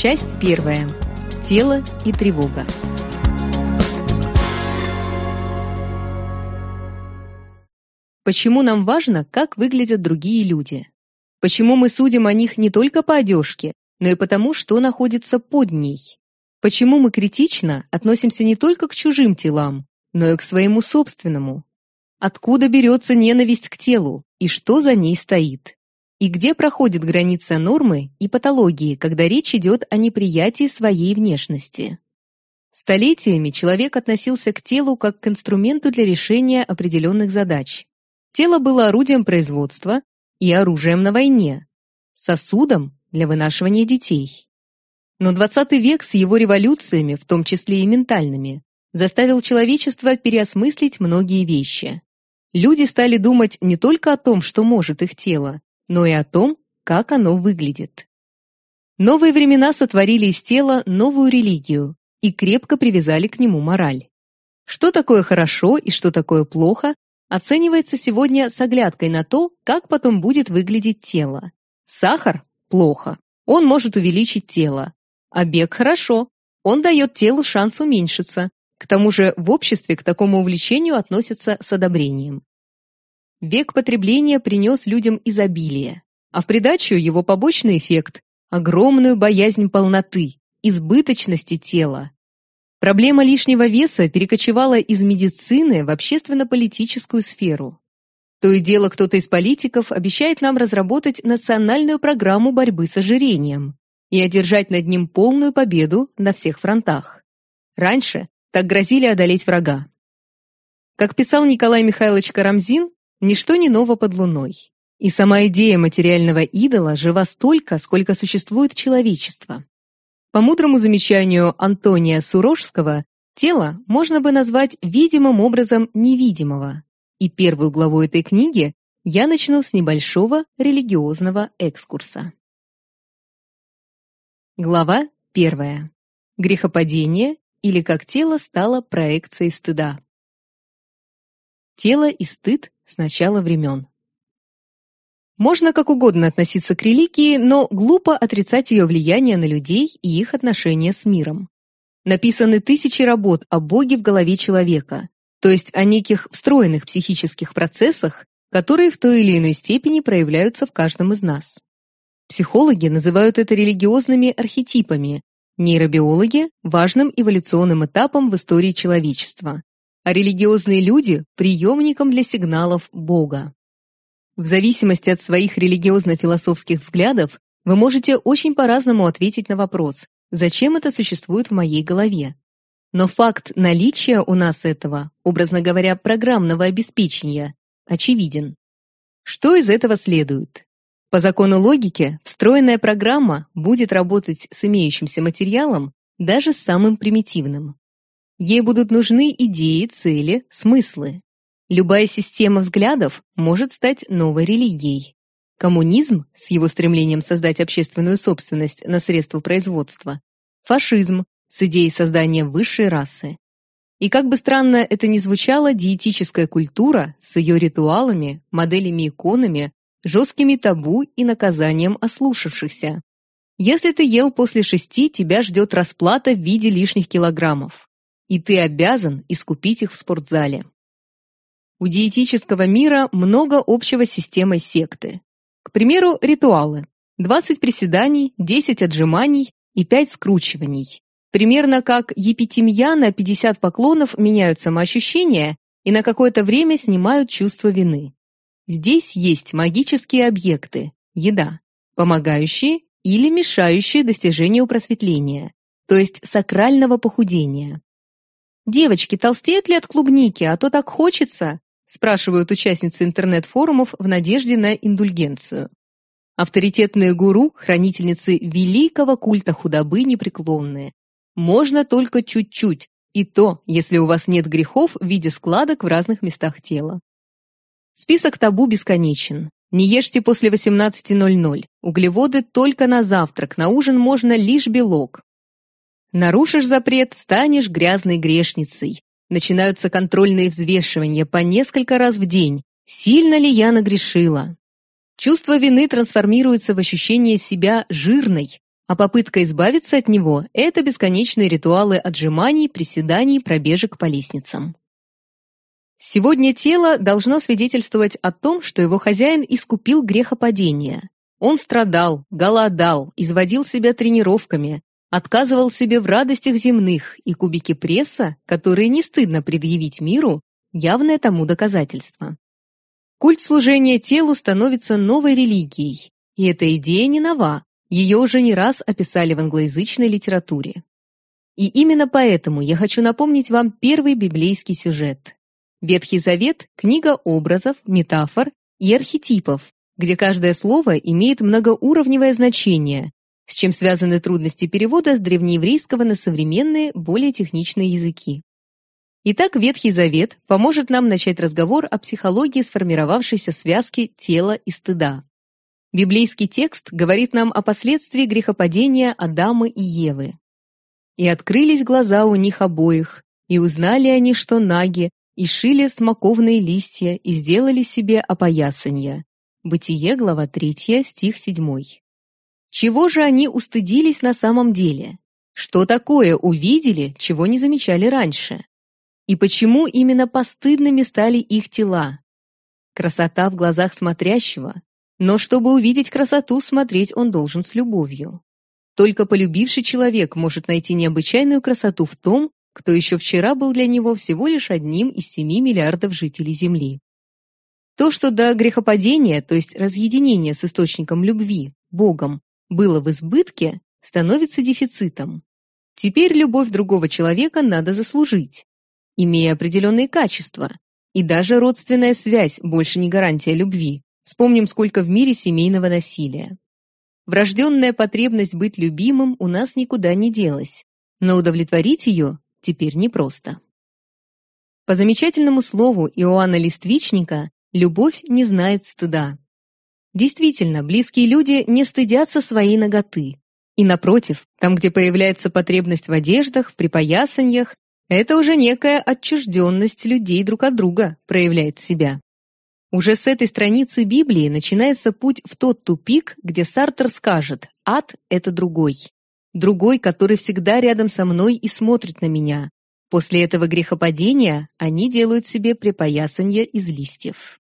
Часть первая. Тело и тревога. Почему нам важно, как выглядят другие люди? Почему мы судим о них не только по одежке, но и потому, что находится под ней? Почему мы критично относимся не только к чужим телам, но и к своему собственному? Откуда берется ненависть к телу и что за ней стоит? И где проходит граница нормы и патологии, когда речь идет о неприятии своей внешности? Столетиями человек относился к телу как к инструменту для решения определенных задач. Тело было орудием производства и оружием на войне, сосудом для вынашивания детей. Но 20 век с его революциями, в том числе и ментальными, заставил человечество переосмыслить многие вещи. Люди стали думать не только о том, что может их тело, но и о том, как оно выглядит. Новые времена сотворили из тела новую религию и крепко привязали к нему мораль. Что такое хорошо и что такое плохо, оценивается сегодня с оглядкой на то, как потом будет выглядеть тело. Сахар – плохо, он может увеличить тело. А бег – хорошо, он дает телу шанс уменьшиться. К тому же в обществе к такому увлечению относятся с одобрением. Век потребления принес людям изобилие, а в придачу его побочный эффект – огромную боязнь полноты, избыточности тела. Проблема лишнего веса перекочевала из медицины в общественно-политическую сферу. То и дело кто-то из политиков обещает нам разработать национальную программу борьбы с ожирением и одержать над ним полную победу на всех фронтах. Раньше так грозили одолеть врага. Как писал Николай Михайлович Карамзин, Ничто не ново под луной. И сама идея материального идола жива столько, сколько существует человечество. По мудрому замечанию Антония Сурожского, тело можно бы назвать видимым образом невидимого. И первую главу этой книги я начну с небольшого религиозного экскурса. Глава первая. Грехопадение или как тело стало проекцией стыда. Тело и стыд с начала времен. Можно как угодно относиться к религии, но глупо отрицать ее влияние на людей и их отношения с миром. Написаны тысячи работ о Боге в голове человека, то есть о неких встроенных психических процессах, которые в той или иной степени проявляются в каждом из нас. Психологи называют это религиозными архетипами, нейробиологи – важным эволюционным этапом в истории человечества, а религиозные люди – приемником для сигналов Бога. В зависимости от своих религиозно-философских взглядов вы можете очень по-разному ответить на вопрос, зачем это существует в моей голове. Но факт наличия у нас этого, образно говоря, программного обеспечения, очевиден. Что из этого следует? По закону логики, встроенная программа будет работать с имеющимся материалом, даже с самым примитивным. Ей будут нужны идеи, цели, смыслы. Любая система взглядов может стать новой религией. Коммунизм с его стремлением создать общественную собственность на средства производства. Фашизм с идеей создания высшей расы. И как бы странно это ни звучало, диетическая культура с ее ритуалами, моделями-иконами, жесткими табу и наказанием ослушавшихся. Если ты ел после шести, тебя ждет расплата в виде лишних килограммов и ты обязан искупить их в спортзале. У диетического мира много общего с системой секты. К примеру, ритуалы. 20 приседаний, 10 отжиманий и 5 скручиваний. Примерно как епитемья на 50 поклонов меняют самоощущение и на какое-то время снимают чувство вины. Здесь есть магические объекты, еда, помогающие или мешающие достижению просветления, то есть сакрального похудения. «Девочки, толстеют ли от клубники, а то так хочется?» спрашивают участницы интернет-форумов в надежде на индульгенцию. Авторитетные гуру, хранительницы великого культа худобы непреклонные. Можно только чуть-чуть, и то, если у вас нет грехов в виде складок в разных местах тела. Список табу бесконечен. Не ешьте после 18.00. Углеводы только на завтрак, на ужин можно лишь белок. Нарушишь запрет, станешь грязной грешницей. Начинаются контрольные взвешивания по несколько раз в день. Сильно ли я нагрешила? Чувство вины трансформируется в ощущение себя жирной, а попытка избавиться от него – это бесконечные ритуалы отжиманий, приседаний, пробежек по лестницам. Сегодня тело должно свидетельствовать о том, что его хозяин искупил грехопадение. Он страдал, голодал, изводил себя тренировками, отказывал себе в радостях земных, и кубики пресса, которые не стыдно предъявить миру, явное тому доказательство. Культ служения телу становится новой религией, и эта идея не нова, ее уже не раз описали в англоязычной литературе. И именно поэтому я хочу напомнить вам первый библейский сюжет. Ветхий Завет – книга образов, метафор и архетипов, где каждое слово имеет многоуровневое значение, с чем связаны трудности перевода с древнееврейского на современные, более техничные языки. Итак, Ветхий Завет поможет нам начать разговор о психологии сформировавшейся связки тела и стыда. Библейский текст говорит нам о последствии грехопадения Адама и Евы. «И открылись глаза у них обоих, и узнали они, что наги, и шили смоковные листья и сделали себе опоясанья. Бытие, глава 3, стих 7. Чего же они устыдились на самом деле? Что такое увидели, чего не замечали раньше? И почему именно постыдными стали их тела? Красота в глазах смотрящего, но чтобы увидеть красоту, смотреть он должен с любовью. Только полюбивший человек может найти необычайную красоту в том, кто еще вчера был для него всего лишь одним из 7 миллиардов жителей Земли. То, что до грехопадения, то есть разъединения с источником любви, Богом, было в избытке, становится дефицитом. Теперь любовь другого человека надо заслужить, имея определенные качества. И даже родственная связь больше не гарантия любви. Вспомним, сколько в мире семейного насилия. Врожденная потребность быть любимым у нас никуда не делась, но удовлетворить ее теперь непросто. По замечательному слову Иоанна Листвичника, любовь не знает стыда. Действительно, близкие люди не стыдятся своей ноготы. И напротив, там, где появляется потребность в одеждах, в припоясаньях, это уже некая отчужденность людей друг от друга проявляет себя. Уже с этой страницы Библии начинается путь в тот тупик, где Сартер скажет «ад – это другой» другой, который всегда рядом со мной и смотрит на меня. После этого грехопадения они делают себе припоясанье из листьев.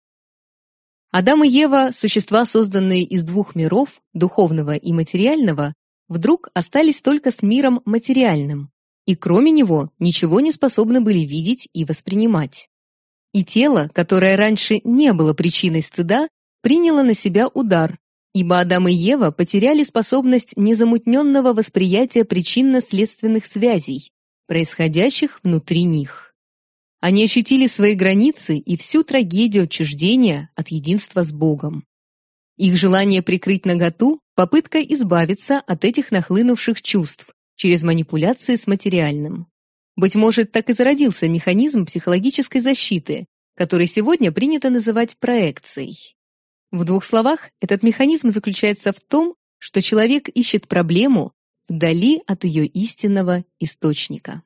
Адам и Ева, существа, созданные из двух миров, духовного и материального, вдруг остались только с миром материальным, и кроме него ничего не способны были видеть и воспринимать. И тело, которое раньше не было причиной стыда, приняло на себя удар, ибо Адам и Ева потеряли способность незамутненного восприятия причинно-следственных связей, происходящих внутри них. Они ощутили свои границы и всю трагедию отчуждения от единства с Богом. Их желание прикрыть наготу – попытка избавиться от этих нахлынувших чувств через манипуляции с материальным. Быть может, так и зародился механизм психологической защиты, который сегодня принято называть проекцией. В двух словах, этот механизм заключается в том, что человек ищет проблему вдали от ее истинного источника.